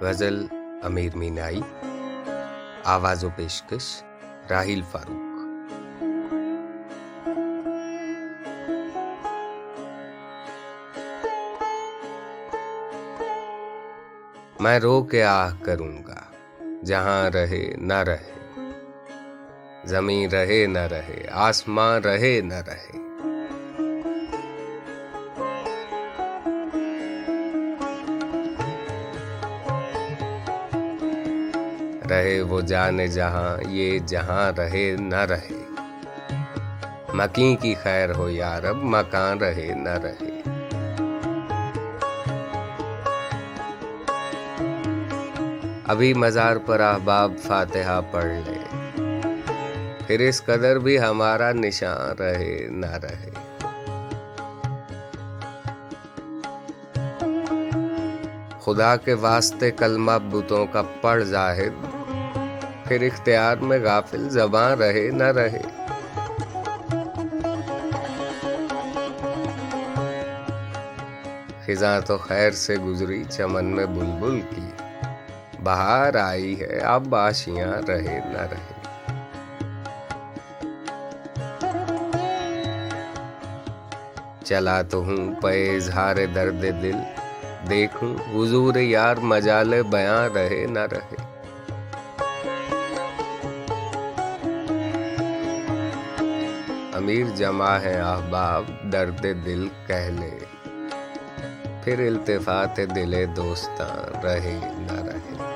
غزل امیر مینائی، آواز و پیشکش راہیل فاروق۔ میں رو کے آہ کروں گا، جہاں رہے نہ رہے۔ زمین رہے نہ رہے، آسمان رہے نہ رہے۔ رہے وہ جانے جہاں، یہ جہاں رہے نہ رہے۔ مکین کی خیر ہو یارب مکان رہے نہ رہے۔ ابھی مزار پر احباب فاتحہ پڑھ لے۔ پھر اس قدر بھی ہمارا نشان رہے نہ رہے۔ خدا کے واسطے کلمہ بتوں کا پڑ ظاہر پھر اختیار میں غافل زباں رہے نہ رہے۔ خزاں تو خیر سے گزری، چمن میں بلبل کی۔ بہار آئی ہے، اب باشیاں رہے نہ رہے۔ چلا تو ہوں پے اظہار درد دل، دیکھوں حضور یار مجال بیاں رہے نہ رہے۔ امیر جمع ہے، احباب درد دل کہہ لے پھر التفات دل دوستاں، رہے نہ رہے۔